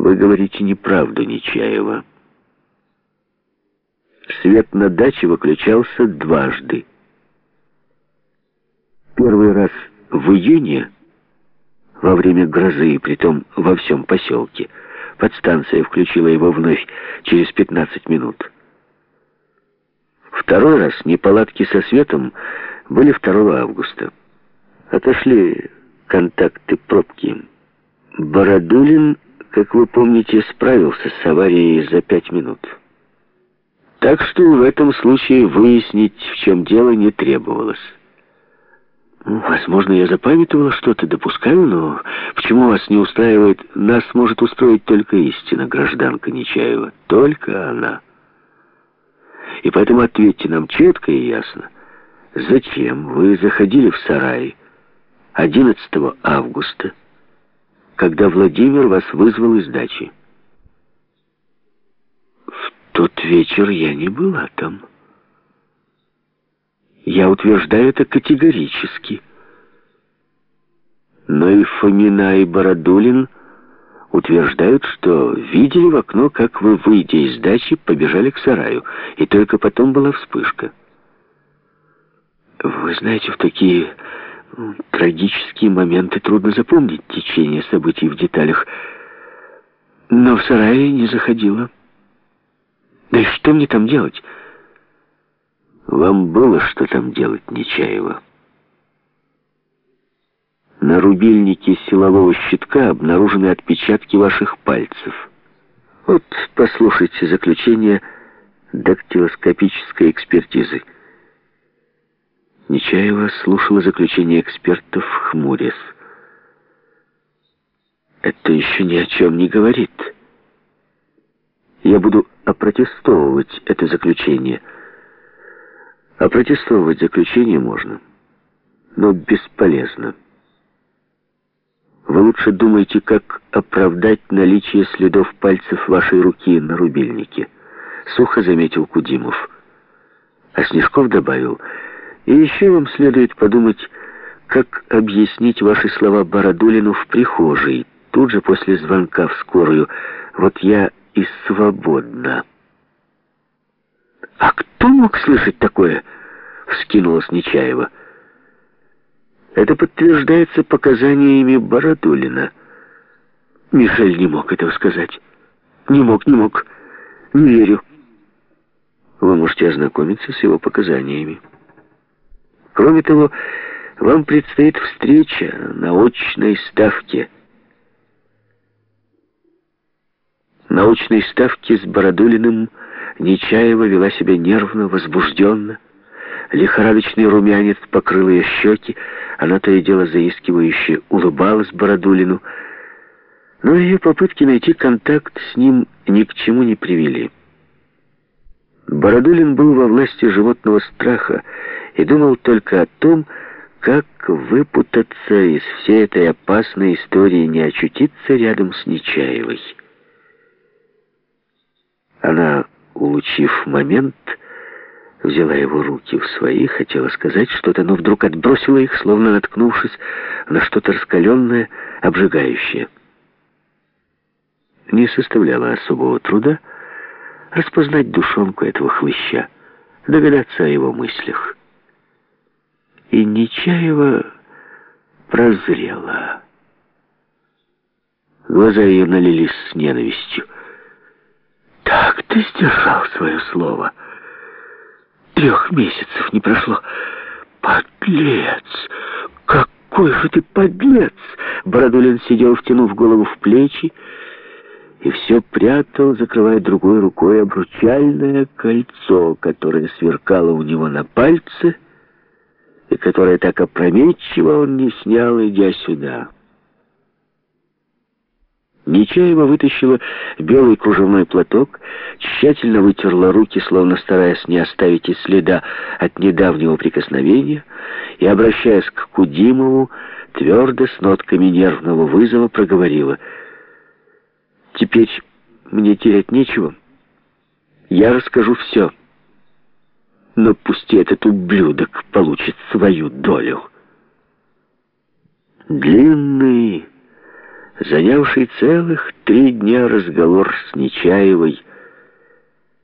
Вы говорите неправду, Нечаева. Свет на даче выключался дважды. Первый раз в июне, во время грозы, притом во всем поселке, подстанция включила его вновь через 15 минут. Второй раз неполадки со светом были 2 августа. Отошли контакты пробки. Бородулин, как вы помните, справился с аварией за пять минут. Так что в этом случае выяснить, в чем дело, не требовалось. Ну, возможно, я запамятовала что-то, допускаю, но почему вас не устраивает? Нас может устроить только истина, гражданка Нечаева. Только она. И поэтому ответьте нам четко и ясно. Зачем вы заходили в сарай 11 августа, когда Владимир вас вызвал из дачи? В тот вечер я не была там. Я утверждаю это категорически. Но и Фомина, и Бородулин утверждают, что видели в окно, как вы, выйдя из дачи, побежали к сараю, и только потом была вспышка. Вы знаете, в такие трагические моменты трудно запомнить течение событий в деталях. Но в сарае не заходила. Да и что мне там делать? Вам было что там делать, Нечаева? На рубильнике силового щитка обнаружены отпечатки ваших пальцев. Вот послушайте заключение дактилоскопической экспертизы. Нечаева слушала заключение экспертов, хмурясь. Это еще ни о чем не говорит. Я буду опротестовывать это заключение – протестовать заключение можно, но бесполезно. Вы лучше думайте, как оправдать наличие следов пальцев вашей руки на рубильнике. Сухо заметил Кудимов. А Снежков добавил, и еще вам следует подумать, как объяснить ваши слова Бородулину в прихожей, тут же после звонка в скорую. Вот я и свободна. «А кто мог слышать такое?» — вскинулась Нечаева. «Это подтверждается показаниями Бородулина». Мишель не мог этого сказать. Не мог, не мог. Не верю. Вы можете ознакомиться с его показаниями. Кроме того, вам предстоит встреча на очной ставке. На очной ставке с Бородулиным Нечаева вела себя нервно, возбужденно. Лихорадочный румянец покрыл ее щеки. Она то и дело заискивающе улыбалась Бородулину. Но ее попытки найти контакт с ним ни к чему не привели. Бородулин был во власти животного страха и думал только о том, как выпутаться из всей этой опасной истории, не очутиться рядом с Нечаевой. Она улучив момент, взяла его руки в свои, хотела сказать что-то, но вдруг отбросила их, словно наткнувшись на что-то раскаленное, обжигающее. Не составляло особого труда распознать душонку этого хлыща, догадаться о его мыслях. И Нечаева прозрела. Глаза ее налились ненавистью. Так ты сдержал свое слово. Трех месяцев не прошло. Подлец! Какой же ты подлец! Бородулин сидел, втянув голову в плечи, и все прятал, закрывая другой рукой обручальное кольцо, которое сверкало у него на пальце, и которое так опрометчиво он не снял, идя сюда. Нечаева вытащила белый кружевной платок, тщательно вытерла руки, словно стараясь не оставить и следа от недавнего прикосновения, и, обращаясь к Кудимову, твердо, с нотками нервного вызова, проговорила. «Теперь мне терять нечего. Я расскажу все. Но пусть этот ублюдок получит свою долю». Длинный занявший целых три дня разговор с Нечаевой,